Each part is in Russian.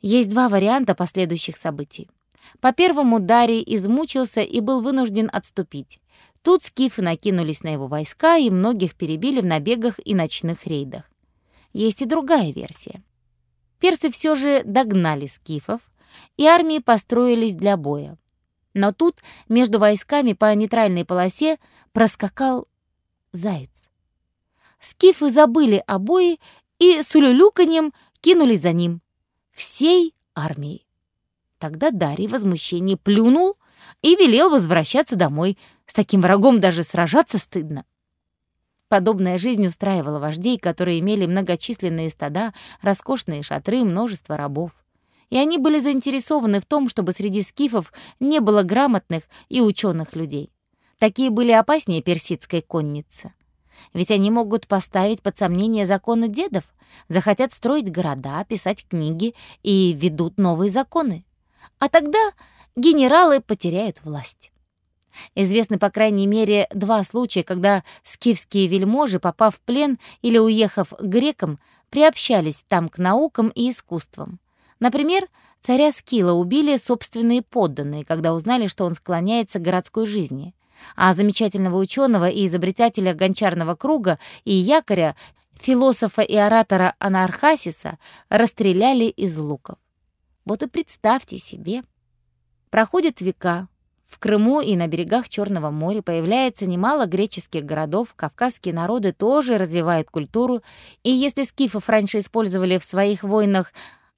Есть два варианта последующих событий. По первому Дарий измучился и был вынужден отступить. Тут скифы накинулись на его войска и многих перебили в набегах и ночных рейдах. Есть и другая версия. Персы все же догнали скифов, и армии построились для боя. Но тут между войсками по нейтральной полосе проскакал заяц. Скифы забыли о бое и с улюлюканьем кинулись за ним. Всей армией. Тогда Дарий в возмущении плюнул и велел возвращаться домой. С таким врагом даже сражаться стыдно. Подобная жизнь устраивала вождей, которые имели многочисленные стада, роскошные шатры, множество рабов. И они были заинтересованы в том, чтобы среди скифов не было грамотных и ученых людей. Такие были опаснее персидской конницы. Ведь они могут поставить под сомнение законы дедов, захотят строить города, писать книги и ведут новые законы. А тогда генералы потеряют власть. Известны, по крайней мере, два случая, когда скифские вельможи, попав в плен или уехав к грекам, приобщались там к наукам и искусствам. Например, царя Скила убили собственные подданные, когда узнали, что он склоняется к городской жизни. А замечательного ученого и изобретателя гончарного круга и якоря, философа и оратора Анархасиса расстреляли из луков. Вот и представьте себе. Проходят века, в Крыму и на берегах Черного моря появляется немало греческих городов, кавказские народы тоже развивают культуру, и если скифов раньше использовали в своих войнах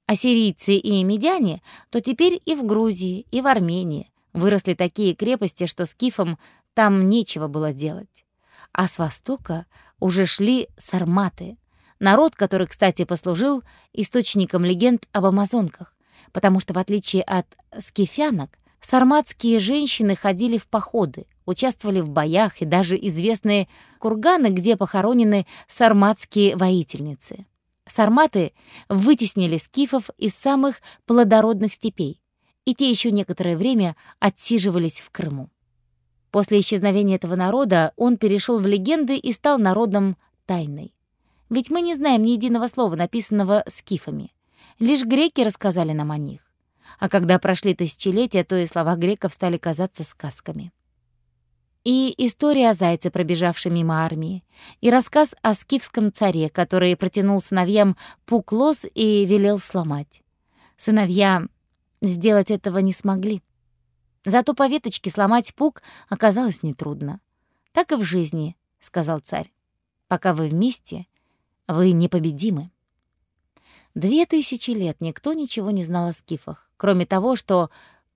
ассирийцы и медяне, то теперь и в Грузии, и в Армении выросли такие крепости, что скифам там нечего было делать. А с востока уже шли сарматы, народ, который, кстати, послужил источником легенд об амазонках, потому что, в отличие от скифянок, Сарматские женщины ходили в походы, участвовали в боях и даже известные курганы, где похоронены сарматские воительницы. Сарматы вытеснили скифов из самых плодородных степей, и те еще некоторое время отсиживались в Крыму. После исчезновения этого народа он перешел в легенды и стал народом тайной. Ведь мы не знаем ни единого слова, написанного скифами. Лишь греки рассказали нам о них а когда прошли тысячелетия, то и слова греков стали казаться сказками. И история о зайце, пробежавшем мимо армии, и рассказ о скифском царе, который протянул сыновьям пук лос и велел сломать. Сыновья сделать этого не смогли. Зато по веточке сломать пук оказалось нетрудно. «Так и в жизни», — сказал царь. «Пока вы вместе, вы непобедимы». Две тысячи лет никто ничего не знал о скифах кроме того, что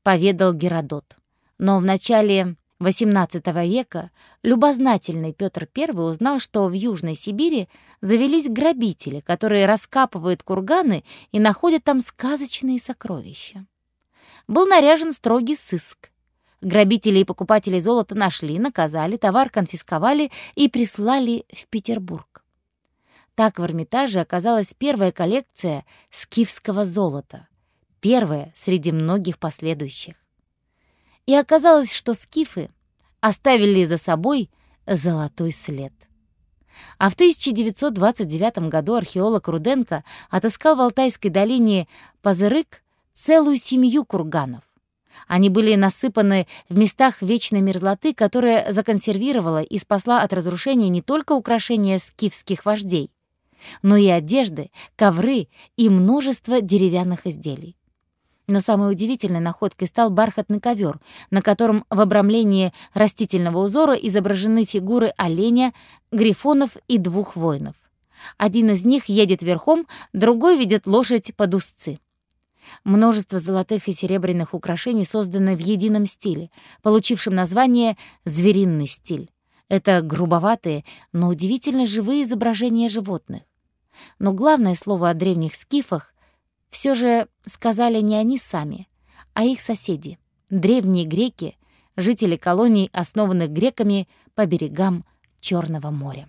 поведал Геродот. Но в начале XVIII века любознательный Петр I узнал, что в Южной Сибири завелись грабители, которые раскапывают курганы и находят там сказочные сокровища. Был наряжен строгий сыск. Грабители и покупатели золота нашли, наказали, товар конфисковали и прислали в Петербург. Так в Эрмитаже оказалась первая коллекция скифского золота первое среди многих последующих. И оказалось, что скифы оставили за собой золотой след. А в 1929 году археолог Руденко отыскал в Алтайской долине Пазырык целую семью курганов. Они были насыпаны в местах вечной мерзлоты, которая законсервировала и спасла от разрушения не только украшения скифских вождей, но и одежды, ковры и множество деревянных изделий. Но самой удивительной находкой стал бархатный ковер, на котором в обрамлении растительного узора изображены фигуры оленя, грифонов и двух воинов. Один из них едет верхом, другой ведет лошадь под узцы. Множество золотых и серебряных украшений созданы в едином стиле, получившем название «звериный стиль». Это грубоватые, но удивительно живые изображения животных. Но главное слово о древних скифах все же сказали не они сами, а их соседи, древние греки, жители колоний, основанных греками по берегам Черного моря.